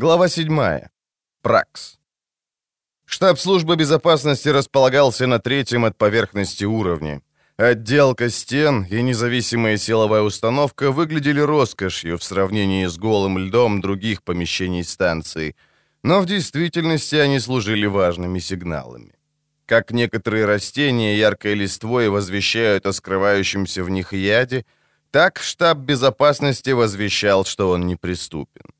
Глава 7. Пракс. Штаб службы безопасности располагался на третьем от поверхности уровне. Отделка стен и независимая силовая установка выглядели роскошью в сравнении с голым льдом других помещений станции, но в действительности они служили важными сигналами. Как некоторые растения яркой листвой возвещают о скрывающемся в них яде, так штаб безопасности возвещал, что он неприступен.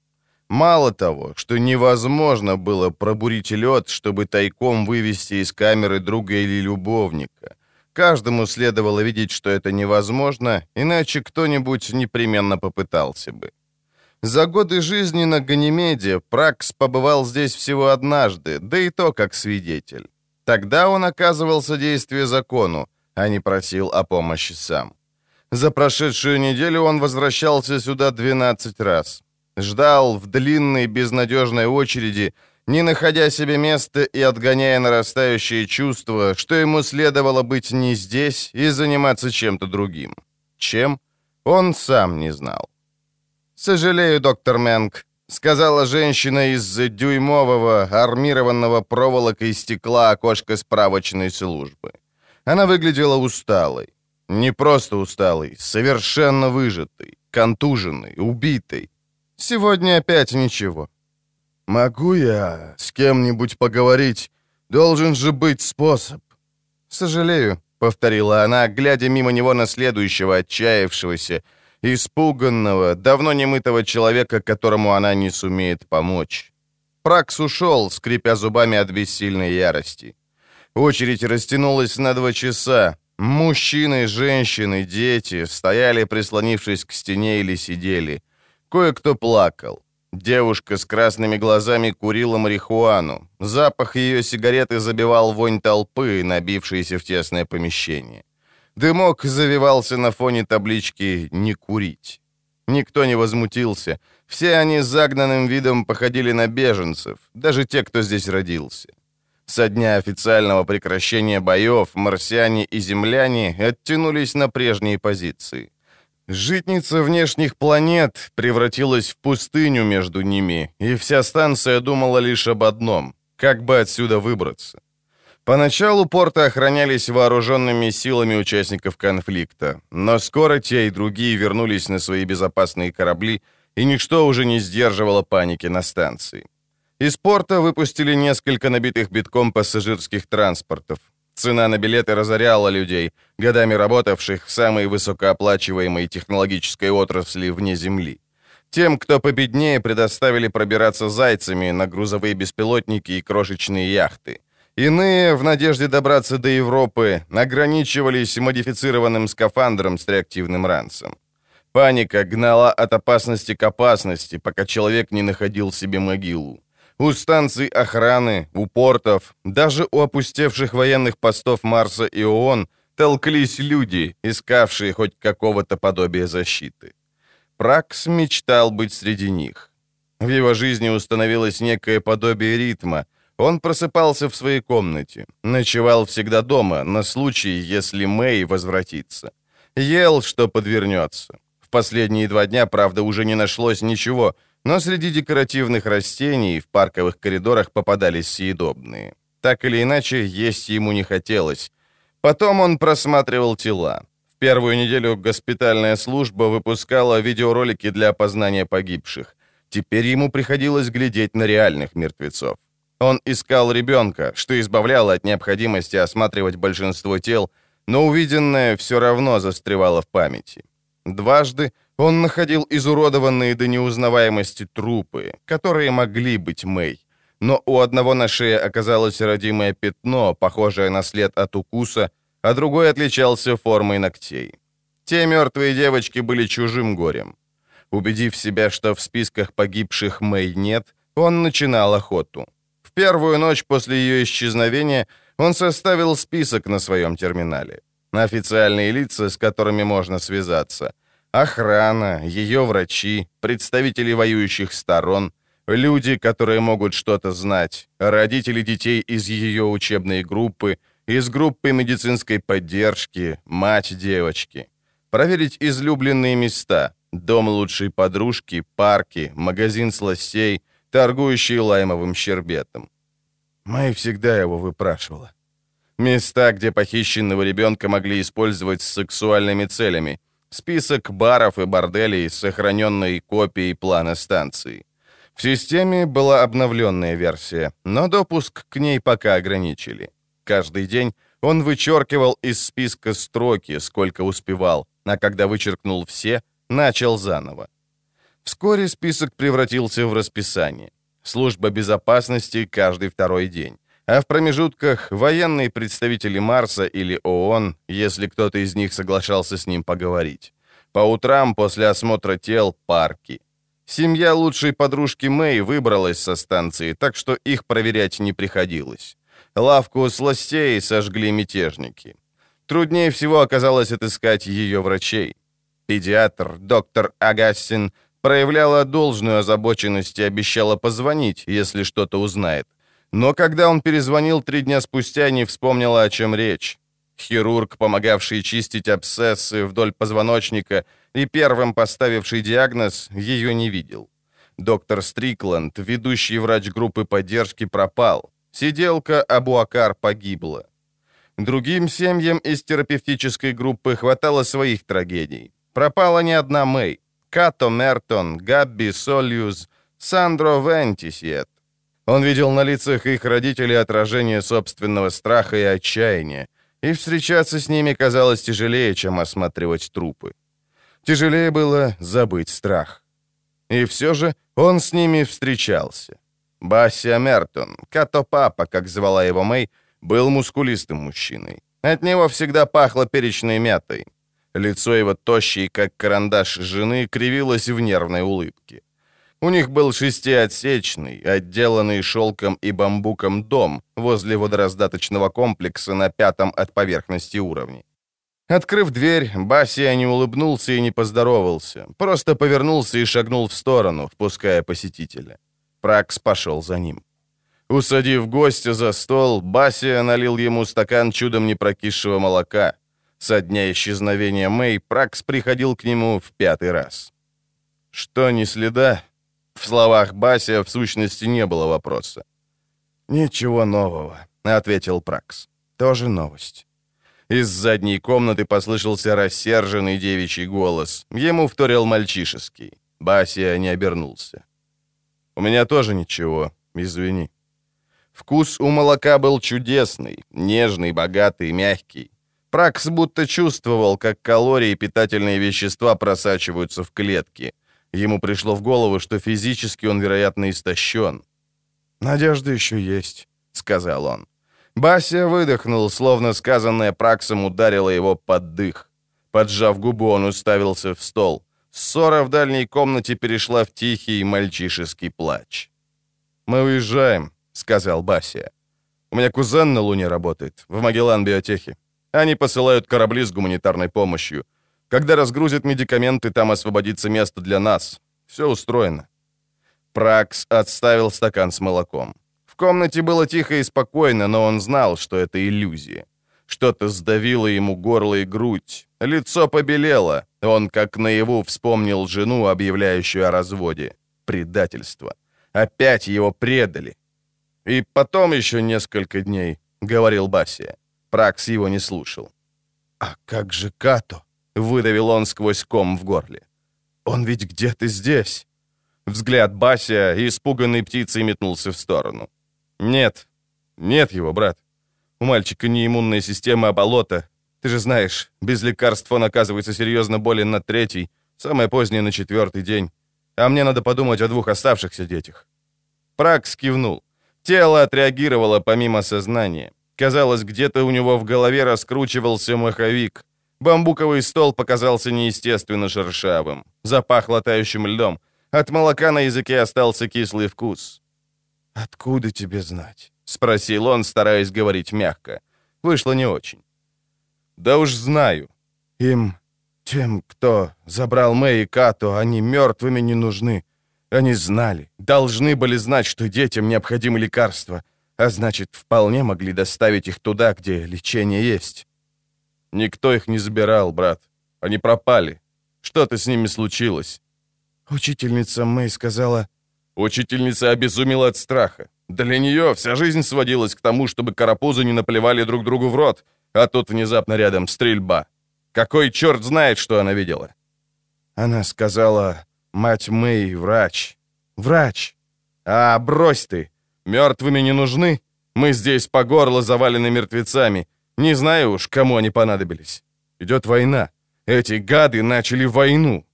Мало того, что невозможно было пробурить лед, чтобы тайком вывести из камеры друга или любовника. Каждому следовало видеть, что это невозможно, иначе кто-нибудь непременно попытался бы. За годы жизни на Ганимеде Пракс побывал здесь всего однажды, да и то как свидетель. Тогда он оказывал содействие закону, а не просил о помощи сам. За прошедшую неделю он возвращался сюда 12 раз. Ждал в длинной безнадежной очереди, не находя себе места и отгоняя нарастающее чувство, что ему следовало быть не здесь и заниматься чем-то другим. Чем? Он сам не знал. «Сожалею, доктор Мэнк», — сказала женщина из дюймового, армированного проволокой стекла окошка справочной службы. Она выглядела усталой. Не просто усталой, совершенно выжатой, контуженной, убитой. Сегодня опять ничего. Могу я с кем-нибудь поговорить? Должен же быть способ. Сожалею, повторила она, глядя мимо него на следующего отчаявшегося, испуганного, давно немытого человека, которому она не сумеет помочь. Пракс ушел, скрипя зубами от бессильной ярости. Очередь растянулась на два часа. Мужчины, женщины, дети стояли, прислонившись к стене или сидели. Кое-кто плакал. Девушка с красными глазами курила марихуану. Запах ее сигареты забивал вонь толпы, набившейся в тесное помещение. Дымок завивался на фоне таблички «Не курить». Никто не возмутился. Все они с загнанным видом походили на беженцев, даже те, кто здесь родился. Со дня официального прекращения боев марсиане и земляне оттянулись на прежние позиции. Житница внешних планет превратилась в пустыню между ними, и вся станция думала лишь об одном — как бы отсюда выбраться. Поначалу порты охранялись вооруженными силами участников конфликта, но скоро те и другие вернулись на свои безопасные корабли, и ничто уже не сдерживало паники на станции. Из порта выпустили несколько набитых битком пассажирских транспортов. Цена на билеты разоряла людей, годами работавших в самой высокооплачиваемой технологической отрасли вне Земли. Тем, кто победнее, предоставили пробираться зайцами на грузовые беспилотники и крошечные яхты. Иные, в надежде добраться до Европы, ограничивались модифицированным скафандром с реактивным ранцем. Паника гнала от опасности к опасности, пока человек не находил себе могилу. У станций охраны, у портов, даже у опустевших военных постов Марса и ООН толклись люди, искавшие хоть какого-то подобия защиты. Пракс мечтал быть среди них. В его жизни установилось некое подобие ритма. Он просыпался в своей комнате, ночевал всегда дома, на случай, если Мэй возвратится. Ел, что подвернется. В последние два дня, правда, уже не нашлось ничего — но среди декоративных растений в парковых коридорах попадались съедобные. Так или иначе, есть ему не хотелось. Потом он просматривал тела. В первую неделю госпитальная служба выпускала видеоролики для опознания погибших. Теперь ему приходилось глядеть на реальных мертвецов. Он искал ребенка, что избавляло от необходимости осматривать большинство тел, но увиденное все равно застревало в памяти. Дважды он находил изуродованные до неузнаваемости трупы, которые могли быть Мэй. Но у одного на шее оказалось родимое пятно, похожее на след от укуса, а другой отличался формой ногтей. Те мертвые девочки были чужим горем. Убедив себя, что в списках погибших Мэй нет, он начинал охоту. В первую ночь после ее исчезновения он составил список на своем терминале. Официальные лица, с которыми можно связаться — Охрана, ее врачи, представители воюющих сторон, люди, которые могут что-то знать, родители детей из ее учебной группы, из группы медицинской поддержки, мать девочки. Проверить излюбленные места, дом лучшей подружки, парки, магазин сластей, торгующий лаймовым щербетом. Мэй всегда его выпрашивала. Места, где похищенного ребенка могли использовать с сексуальными целями. Список баров и борделей с сохраненной копией плана станции. В системе была обновленная версия, но допуск к ней пока ограничили. Каждый день он вычеркивал из списка строки, сколько успевал, а когда вычеркнул все, начал заново. Вскоре список превратился в расписание. Служба безопасности каждый второй день. А в промежутках военные представители Марса или ООН, если кто-то из них соглашался с ним поговорить. По утрам после осмотра тел парки. Семья лучшей подружки Мэй выбралась со станции, так что их проверять не приходилось. Лавку сластей сожгли мятежники. Труднее всего оказалось отыскать ее врачей. Педиатр, доктор Агастин, проявляла должную озабоченность и обещала позвонить, если что-то узнает. Но когда он перезвонил три дня спустя, не вспомнила, о чем речь. Хирург, помогавший чистить абсцессы вдоль позвоночника и первым поставивший диагноз, ее не видел. Доктор Стрикланд, ведущий врач группы поддержки, пропал. Сиделка Абуакар погибла. Другим семьям из терапевтической группы хватало своих трагедий. Пропала не одна Мэй. Като Мертон, Габби Сольюз, Сандро Вентисиет. Он видел на лицах их родителей отражение собственного страха и отчаяния, и встречаться с ними казалось тяжелее, чем осматривать трупы. Тяжелее было забыть страх. И все же он с ними встречался. Басия Мертон, Като-папа, как звала его Мэй, был мускулистым мужчиной. От него всегда пахло перечной мятой. Лицо его тощей, как карандаш жены, кривилось в нервной улыбке. У них был шестиотсечный, отделанный шелком и бамбуком дом возле водораздаточного комплекса на пятом от поверхности уровне. Открыв дверь, Басия не улыбнулся и не поздоровался, просто повернулся и шагнул в сторону, впуская посетителя. Пракс пошел за ним. Усадив гостя за стол, Басия налил ему стакан чудом не прокисшего молока. Со дня исчезновения Мэй Пракс приходил к нему в пятый раз. «Что, ни следа?» В словах Бася в сущности не было вопроса. «Ничего нового», — ответил Пракс. «Тоже новость». Из задней комнаты послышался рассерженный девичий голос. Ему вторил мальчишеский. Басия не обернулся. «У меня тоже ничего, извини». Вкус у молока был чудесный, нежный, богатый, мягкий. Пракс будто чувствовал, как калории и питательные вещества просачиваются в клетки. Ему пришло в голову, что физически он, вероятно, истощен. «Надежда еще есть», — сказал он. Бася выдохнул, словно сказанное Праксом ударило его под дых. Поджав губу, он уставился в стол. Ссора в дальней комнате перешла в тихий мальчишеский плач. «Мы уезжаем», — сказал Бася. «У меня кузен на Луне работает, в Магеллан-биотехе. Они посылают корабли с гуманитарной помощью. Когда разгрузят медикаменты, там освободится место для нас. Все устроено». Пракс отставил стакан с молоком. В комнате было тихо и спокойно, но он знал, что это иллюзия. Что-то сдавило ему горло и грудь. Лицо побелело. Он, как наяву, вспомнил жену, объявляющую о разводе. Предательство. Опять его предали. «И потом еще несколько дней», — говорил Басия. Пракс его не слушал. «А как же Като?» — выдавил он сквозь ком в горле. «Он ведь где-то здесь». Взгляд Бася, испуганной птицей, метнулся в сторону. «Нет, нет его, брат. У мальчика не иммунная система, а болото. Ты же знаешь, без лекарств он оказывается серьезно болен на третий, самое позднее на четвертый день. А мне надо подумать о двух оставшихся детях». Пракс кивнул. Тело отреагировало помимо сознания. Казалось, где-то у него в голове раскручивался маховик. Бамбуковый стол показался неестественно шершавым. Запах латающим льдом. От молока на языке остался кислый вкус. «Откуда тебе знать?» — спросил он, стараясь говорить мягко. Вышло не очень. «Да уж знаю. Им, тем, кто забрал Мэй и Като, они мертвыми не нужны. Они знали, должны были знать, что детям необходимы лекарства а значит, вполне могли доставить их туда, где лечение есть. Никто их не забирал, брат. Они пропали. Что-то с ними случилось. Учительница Мэй сказала, Учительница обезумела от страха. Для нее вся жизнь сводилась к тому, чтобы карапузы не наплевали друг другу в рот, а тут внезапно рядом стрельба. Какой черт знает, что она видела? Она сказала, мать Мэй, врач. Врач. А, брось ты. Мертвыми не нужны. Мы здесь по горло завалены мертвецами. Не знаю уж, кому они понадобились. Идет война. Эти гады начали войну.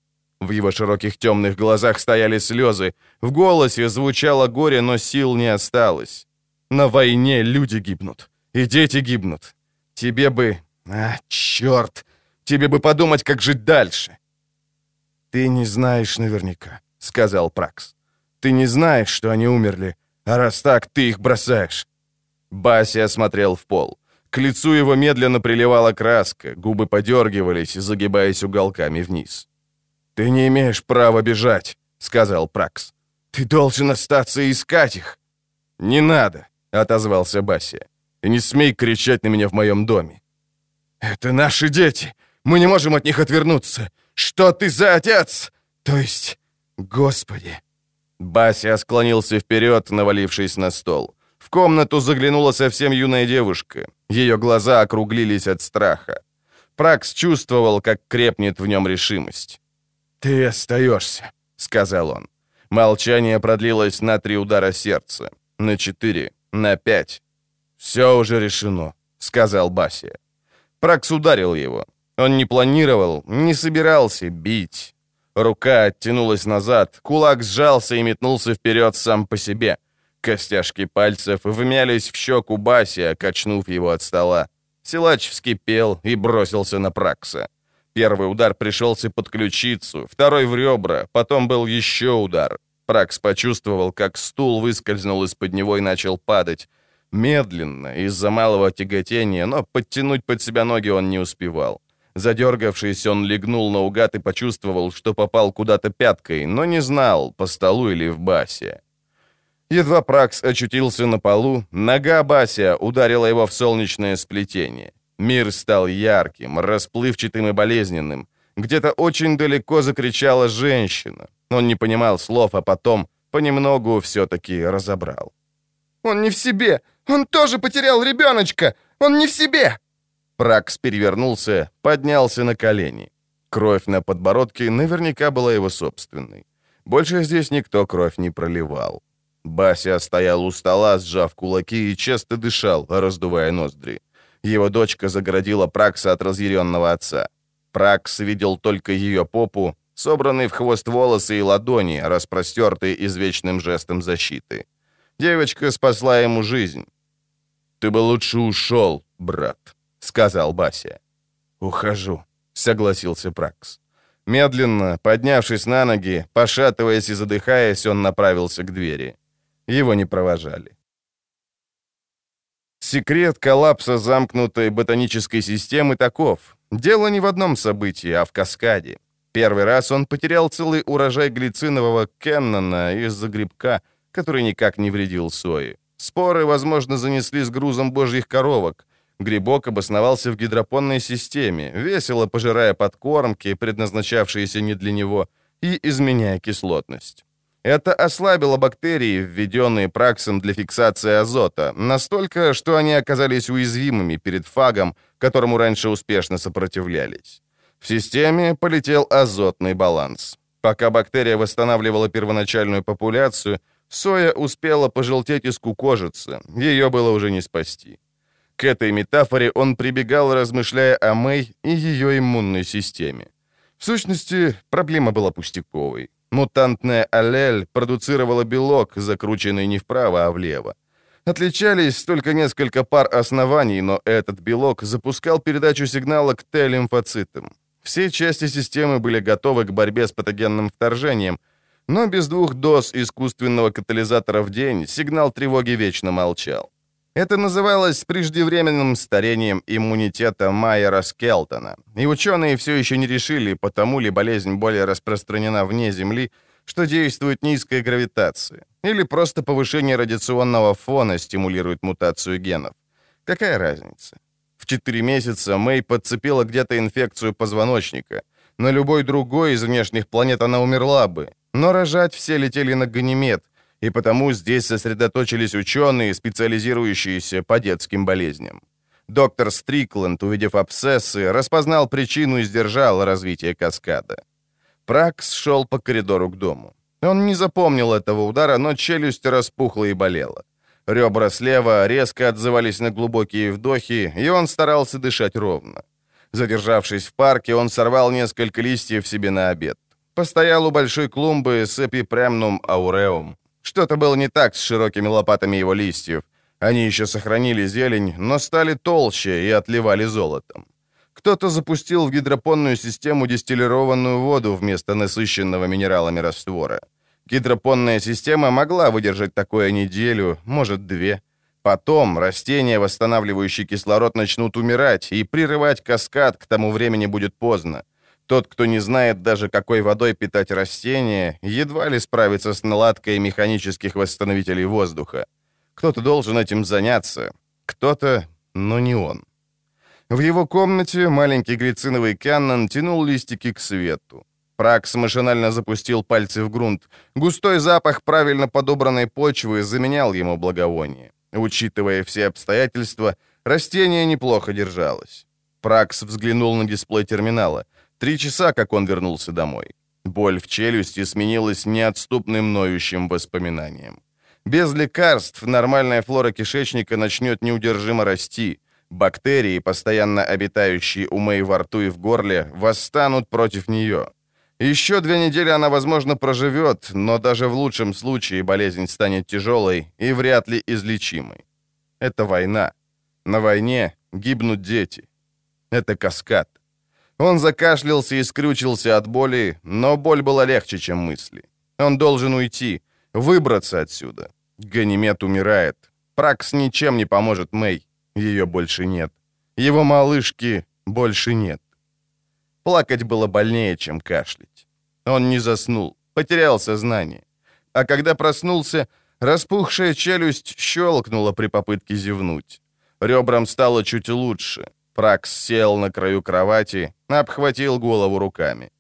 В его широких темных глазах стояли слезы. В голосе звучало горе, но сил не осталось. На войне люди гибнут. И дети гибнут. Тебе бы... А, черт! Тебе бы подумать, как жить дальше. «Ты не знаешь наверняка», — сказал Пракс. «Ты не знаешь, что они умерли, а раз так, ты их бросаешь». Баси осмотрел в пол. К лицу его медленно приливала краска, губы подергивались, загибаясь уголками вниз. «Ты не имеешь права бежать», — сказал Пракс. «Ты должен остаться и искать их». «Не надо», — отозвался Баси. «И не смей кричать на меня в моем доме». «Это наши дети. Мы не можем от них отвернуться. Что ты за отец? То есть... Господи!» Бася склонился вперед, навалившись на стол. Комнату заглянула совсем юная девушка. Ее глаза округлились от страха. Пракс чувствовал, как крепнет в нем решимость. «Ты остаешься», — сказал он. Молчание продлилось на три удара сердца, на четыре, на пять. «Все уже решено», — сказал Басия. Пракс ударил его. Он не планировал, не собирался бить. Рука оттянулась назад, кулак сжался и метнулся вперед сам по себе. Костяшки пальцев вмялись в щеку Басия, качнув его от стола. Силач вскипел и бросился на Пракса. Первый удар пришелся под ключицу, второй в ребра, потом был еще удар. Пракс почувствовал, как стул выскользнул из-под него и начал падать. Медленно, из-за малого тяготения, но подтянуть под себя ноги он не успевал. Задергавшись, он легнул наугад и почувствовал, что попал куда-то пяткой, но не знал, по столу или в басе. Едва Пракс очутился на полу, нога Бася ударила его в солнечное сплетение. Мир стал ярким, расплывчатым и болезненным. Где-то очень далеко закричала женщина. Он не понимал слов, а потом понемногу все-таки разобрал. «Он не в себе! Он тоже потерял ребеночка! Он не в себе!» Пракс перевернулся, поднялся на колени. Кровь на подбородке наверняка была его собственной. Больше здесь никто кровь не проливал. Бася стоял у стола, сжав кулаки и часто дышал, раздувая ноздри. Его дочка загородила Пракса от разъяренного отца. Пракс видел только ее попу, собранные в хвост волосы и ладони, распростертые извечным жестом защиты. Девочка спасла ему жизнь. «Ты бы лучше ушел, брат», — сказал Бася. «Ухожу», — согласился Пракс. Медленно, поднявшись на ноги, пошатываясь и задыхаясь, он направился к двери. Его не провожали. Секрет коллапса замкнутой ботанической системы таков. Дело не в одном событии, а в каскаде. Первый раз он потерял целый урожай глицинового Кеннона из-за грибка, который никак не вредил сои. Споры, возможно, занесли с грузом божьих коровок. Грибок обосновался в гидропонной системе, весело пожирая подкормки, предназначавшиеся не для него, и изменяя кислотность. Это ослабило бактерии, введенные праксом для фиксации азота, настолько, что они оказались уязвимыми перед фагом, которому раньше успешно сопротивлялись. В системе полетел азотный баланс. Пока бактерия восстанавливала первоначальную популяцию, соя успела пожелтеть и скукожиться, ее было уже не спасти. К этой метафоре он прибегал, размышляя о Мэй и ее иммунной системе. В сущности, проблема была пустяковой. Мутантная аллель продуцировала белок, закрученный не вправо, а влево. Отличались только несколько пар оснований, но этот белок запускал передачу сигнала к Т-лимфоцитам. Все части системы были готовы к борьбе с патогенным вторжением, но без двух доз искусственного катализатора в день сигнал тревоги вечно молчал. Это называлось преждевременным старением иммунитета Майера Скелтона, и ученые все еще не решили, потому ли болезнь более распространена вне Земли, что действует низкая гравитация, или просто повышение радиационного фона стимулирует мутацию генов. Какая разница? В 4 месяца Мэй подцепила где-то инфекцию позвоночника. На любой другой из внешних планет она умерла бы, но рожать все летели на Ганимед — и потому здесь сосредоточились ученые, специализирующиеся по детским болезням. Доктор Стрикленд, увидев абсцессы, распознал причину и сдержал развитие каскада. Пракс шел по коридору к дому. Он не запомнил этого удара, но челюсть распухла и болела. Ребра слева резко отзывались на глубокие вдохи, и он старался дышать ровно. Задержавшись в парке, он сорвал несколько листьев себе на обед. Постоял у большой клумбы с эпипремнум ауреум. Что-то было не так с широкими лопатами его листьев. Они еще сохранили зелень, но стали толще и отливали золотом. Кто-то запустил в гидропонную систему дистиллированную воду вместо насыщенного минералами раствора. Гидропонная система могла выдержать такое неделю, может, две. Потом растения, восстанавливающие кислород, начнут умирать, и прерывать каскад к тому времени будет поздно. Тот, кто не знает даже, какой водой питать растения, едва ли справится с наладкой механических восстановителей воздуха. Кто-то должен этим заняться, кто-то, но не он. В его комнате маленький глициновый Кяннон тянул листики к свету. Пракс машинально запустил пальцы в грунт. Густой запах правильно подобранной почвы заменял ему благовоние. Учитывая все обстоятельства, растение неплохо держалось. Пракс взглянул на дисплей терминала. Три часа, как он вернулся домой. Боль в челюсти сменилась неотступным ноющим воспоминанием. Без лекарств нормальная флора кишечника начнет неудержимо расти. Бактерии, постоянно обитающие у Мэй во рту и в горле, восстанут против нее. Еще две недели она, возможно, проживет, но даже в лучшем случае болезнь станет тяжелой и вряд ли излечимой. Это война. На войне гибнут дети. Это каскад. Он закашлялся и скрючился от боли, но боль была легче, чем мысли. Он должен уйти, выбраться отсюда. Ганимед умирает. Пракс ничем не поможет Мэй. Ее больше нет. Его малышки больше нет. Плакать было больнее, чем кашлять. Он не заснул, потерял сознание. А когда проснулся, распухшая челюсть щелкнула при попытке зевнуть. Ребрам стало чуть лучше. Пракс сел на краю кровати, обхватил голову руками.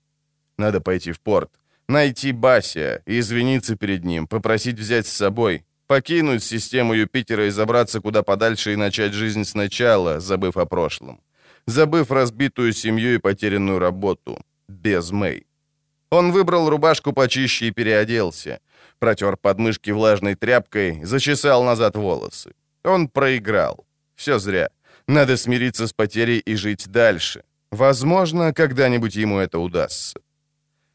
Надо пойти в порт, найти Басия, извиниться перед ним, попросить взять с собой, покинуть систему Юпитера и забраться куда подальше и начать жизнь сначала, забыв о прошлом забыв разбитую семью и потерянную работу. Без Мэй. Он выбрал рубашку почище и переоделся. Протер подмышки влажной тряпкой, зачесал назад волосы. Он проиграл. Все зря. Надо смириться с потерей и жить дальше. Возможно, когда-нибудь ему это удастся.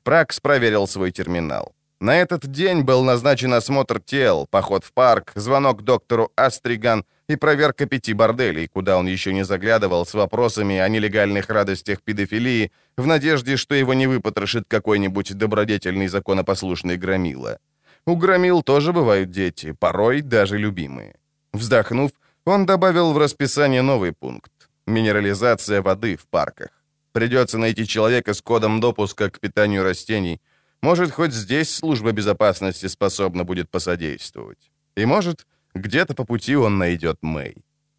Пракс проверил свой терминал. На этот день был назначен осмотр тел, поход в парк, звонок доктору Астриган и проверка пяти борделей, куда он еще не заглядывал с вопросами о нелегальных радостях педофилии, в надежде, что его не выпотрошит какой-нибудь добродетельный законопослушный громила. У громил тоже бывают дети, порой даже любимые. Вздохнув, он добавил в расписание новый пункт — минерализация воды в парках. Придется найти человека с кодом допуска к питанию растений — может, хоть здесь служба безопасности способна будет посодействовать. И может, где-то по пути он найдет Мэй.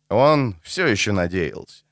Он все еще надеялся.